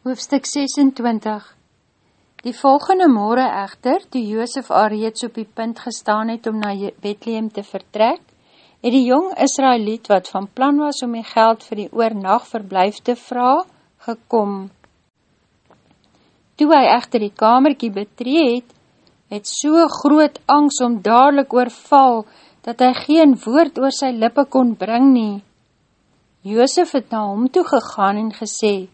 Hoofstuk 26 Die volgende morgen echter, toe Joosef al reeds op die punt gestaan het om na Bethlehem te vertrek, het die jong Israeliet wat van plan was om die geld vir die oornacht verblijf te vraag, gekom. Toe hy echter die kamerkie betreed, het so groot angst om dadelijk oorval, dat hy geen woord oor sy lippe kon bring nie. Joosef het na hom toe gegaan en gesê,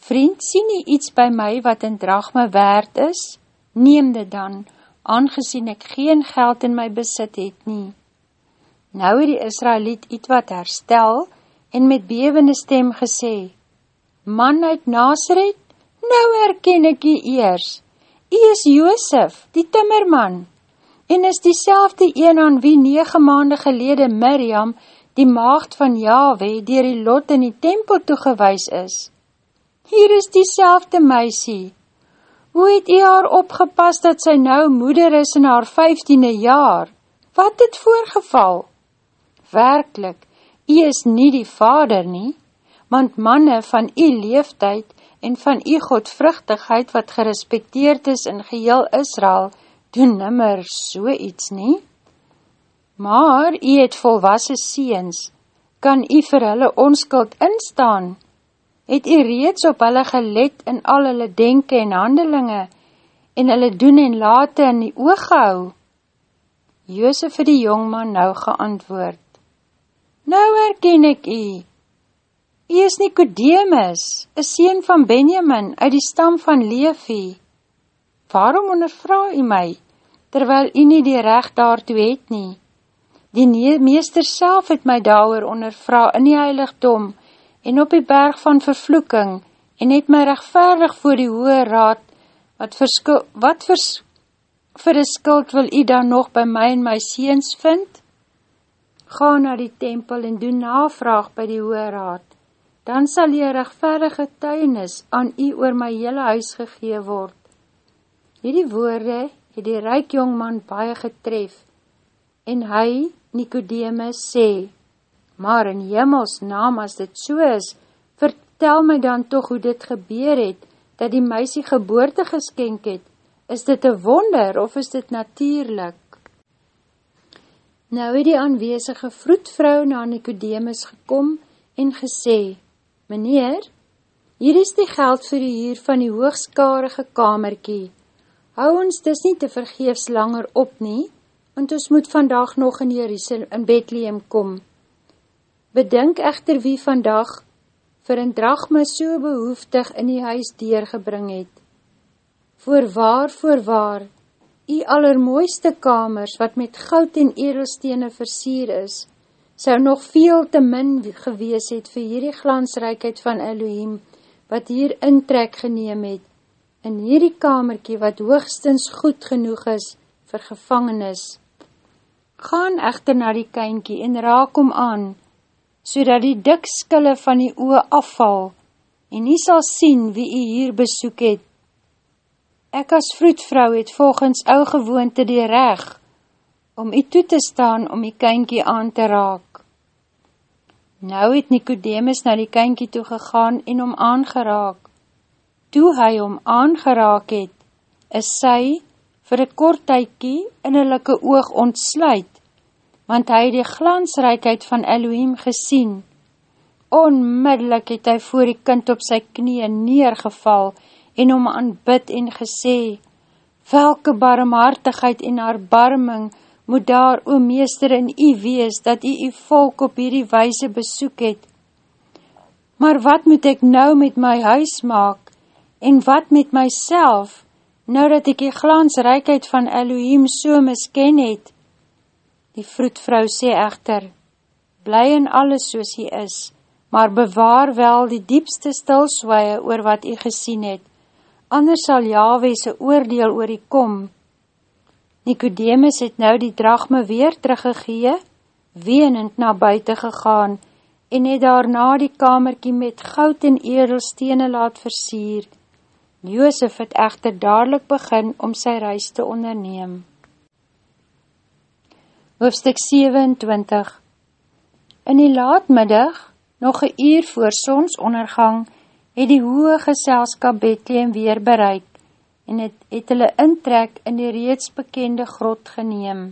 Vriend, sien nie iets by my wat in drachme waard is? Neem dit dan, aangezien ek geen geld in my besit het nie. Nou het die Israeliet iets wat herstel en met bewende stem gesê, Man uit Nazareth, nou herken ek jy eers. Jy is Joosef, die timmerman, en is die een aan wie nege maande gelede Miriam, die maagd van Yahweh, dier die lot in die tempel toegewys is hier is die selfde meisie. Hoe het jy haar opgepas dat sy nou moeder is in haar vijftiende jaar? Wat het voorgeval? Werkelijk, jy is nie die vader nie, want manne van jy leeftijd en van jy godvruchtigheid wat gerespekteerd is in geheel Israel, doen nimmer so iets nie. Maar jy het volwassen seens, kan jy vir hulle onskuld instaan, het u reeds op hulle gelet in al hulle denke en handelinge, en hulle doen en late in die oog gehou? Joosef het die jongman nou geantwoord, Nou herken ek u, u is Nicodemus, een sien van Benjamin, uit die stam van Levi. Waarom ondervra u my, terwyl u nie die recht daartoe het nie? Die meester self het my daar ondervra in die heiligdom, en op die berg van vervloeking, en het my rechtvaardig voor die hoë raad, wat, verskil, wat vers, vir die skuld wil jy dan nog by my en my seens vind? Ga na die tempel en doen navraag by die hoë raad, dan sal jy rechtvaardige tuinis aan jy oor my hele huis gegee word. Hierdie woorde het die ryk jongman baie getref, en hy, Nicodemus, sê, maar in hemels naam as dit so is, vertel my dan toch hoe dit gebeur het, dat die meisie geboorte geskenk het, is dit een wonder of is dit natuurlijk? Nou het die aanwezige vroedvrou na Nicodemus gekom en gesê, Meneer, hier is die geld vir die huur van die hoogskarige kamerkie. Hou ons dis nie te vergeefs langer op nie, want ons moet vandag nog in Jerusalem in Bethlehem kom. Bedink echter wie vandag vir een drachme so behoeftig in die huis deurgebring het. Voorwaar, voorwaar, die allermooiste kamers wat met goud en edelstene versier is, sou nog veel te min gewees het vir hierdie glansrijkheid van Elohim, wat hier intrek geneem het, in hierdie kamerkie wat hoogstens goed genoeg is vir gevangenis. Gaan echter na die kynkie en raak om aan, so dat die dik skille van die oe afval, en nie sal sien wie jy hier besoek het. Ek as vroedvrou het volgens ou gewoonte die reg, om jy toe te staan om die kynkie aan te raak. Nou het Nicodemus na die kynkie toe gegaan en om aangeraak. Toe hy om aangeraak het, is sy vir een kort tykie in een oog ontsluit, want hy die glansrijkheid van Elohim gesien. Onmiddellik het hy voor die kind op sy knie neergeval en om aanbid en gesê, Welke barmhartigheid en erbarming moet daar, o meester, in u wees, dat u u volk op hierdie wijse besoek het? Maar wat moet ek nou met my huis maak, en wat met myself, nou dat ek die glansrijkheid van Elohim so misken het, Die vroedvrou sê echter, bly in alles soos hy is, maar bewaar wel die diepste stilswaie oor wat hy gesien het, anders sal Yahweh sy oordeel oor hy kom. Nicodemus het nou die drachme weer teruggegee, wenend na buiten gegaan, en het daarna die kamerkie met goud en edelstene laat versier. Joosef het echter dadelijk begin om sy reis te onderneem. Hoofstuk 27 In die laatmiddag, nog een uur voor sonsondergang, het die hoge geselskap Bethlehem weer bereik en het, het hulle intrek in die reeds bekende grot geneem.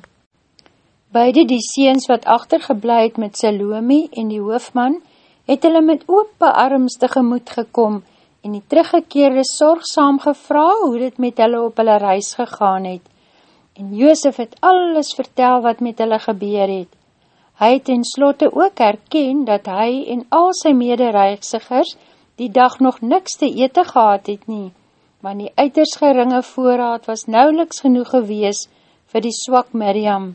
Beide die seens wat achtergebleid met Salome en die hoofman, het hulle met ope arms tegemoet gekom en die teruggekeerde sorgsaam gevra hoe dit met hulle op hulle reis gegaan het. En Joosef het alles vertel wat met hulle gebeur het. Hy het in slotte ook herken dat hy en al sy medereigsigers die dag nog niks te ete gehad het nie, want die uiters geringe voorraad was nauweliks genoeg gewees vir die swak Miriam.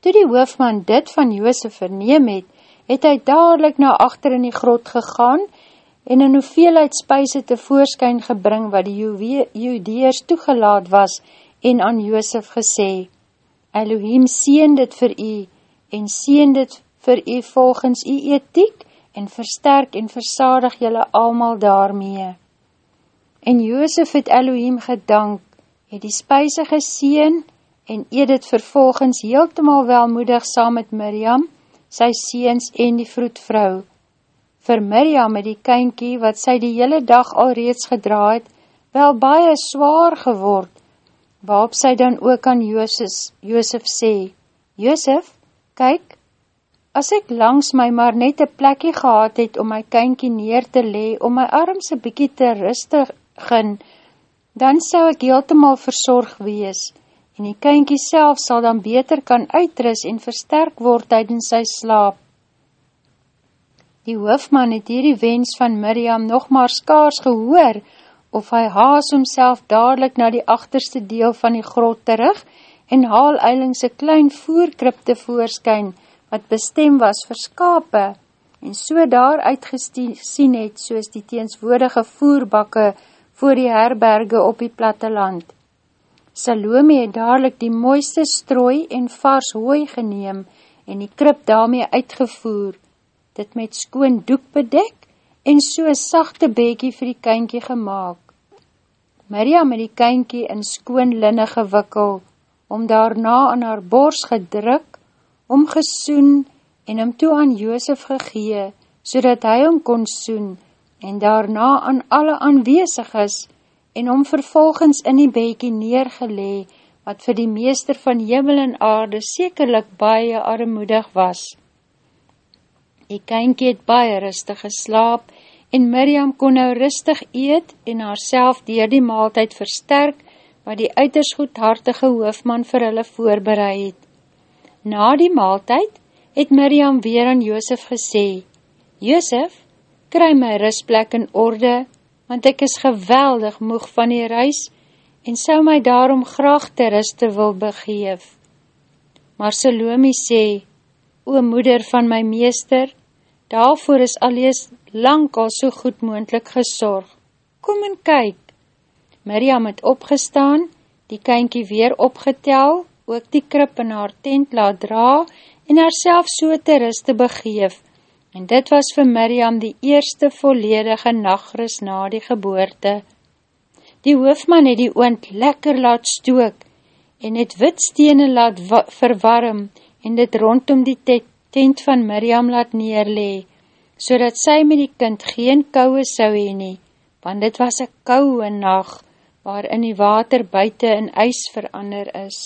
Toe die hoofman dit van Joosef verneem het, het hy dadelijk na achter in die grot gegaan en in hoeveelheid spuise te voorskyn gebring wat die judeers toegelaat was en aan Joosef gesê, Elohim seen dit vir u en seen dit vir u volgens u ethiek en versterk en versadig jylle almal daarmee. En Joosef het Elohim gedank, het die spuise geseen en eet het vervolgens heeltemaal welmoedig saam met Miriam, sy seens en die vroedvrou. Vir Miriam het die kynkie, wat sy die hele dag al reeds gedraad, wel baie zwaar geword, waarop sy dan ook aan Joosef, Joosef sê, Joosef, kyk, as ek langs my maar net een plekje gehad het om my kynkie neer te lee, om my armse bykie te rustigen, dan sou ek heeltemaal verzorg wees, en die kynkie self sal dan beter kan uitris en versterk word tydens sy slaap. Die hoofman het hierdie wens van Miriam nog maar skaars gehoor, of hy haas homself dadelijk na die achterste deel van die grot terug en haal eilings een klein voerkripte voorskyn, wat bestem was vir skape, en so daar uitgesien het soos die teenswoordige voerbakke voor die herberge op die platteland. Salome het dadelijk die mooiste strooi en vars hooi geneem en die krip daarmee uitgevoer, dit met skoon doek bedek en so sachte bekie vir die kynkie gemaakt. Het die kynkie in skoon linne gewikkel, om daarna aan haar bors gedruk, omgesoen en hom toe aan Joosef gegee, so dat hy hom kon soen, en daarna aan alle aanwezig is, en om vervolgens in die bekie neergelee, wat vir die meester van jimmel en aarde sekerlik baie armoedig was. Die kynkie het baie rustig geslaap, en Miriam kon nou rustig eet en haarself dier die maaltijd versterk, wat die uiters goedhartige hoofman vir hulle voorbereid het. Na die maaltijd het Miriam weer aan Joosef gesê, Joosef, kry my rustplek in orde, want ek is geweldig moeg van die reis en sou my daarom graag ter ruste wil begeef. Maar Salome sê, O moeder van my meester, daarvoor is alles lang al so goed moendlik gesorg. Kom en kyk. Miriam het opgestaan, die kynkie weer opgetel, ook die krip in haar tent laat dra en haar self so ter ruste begeef, en dit was vir Miriam die eerste volledige nachtrus na die geboorte. Die hoofman het die oond lekker laat stook en het witstene laat verwarm en dit rondom die tent van Miriam laat neerlee, so dat sy met die kind geen kouwe sou heen nie, want dit was een kouwe nacht waarin die water buiten in ijs verander is.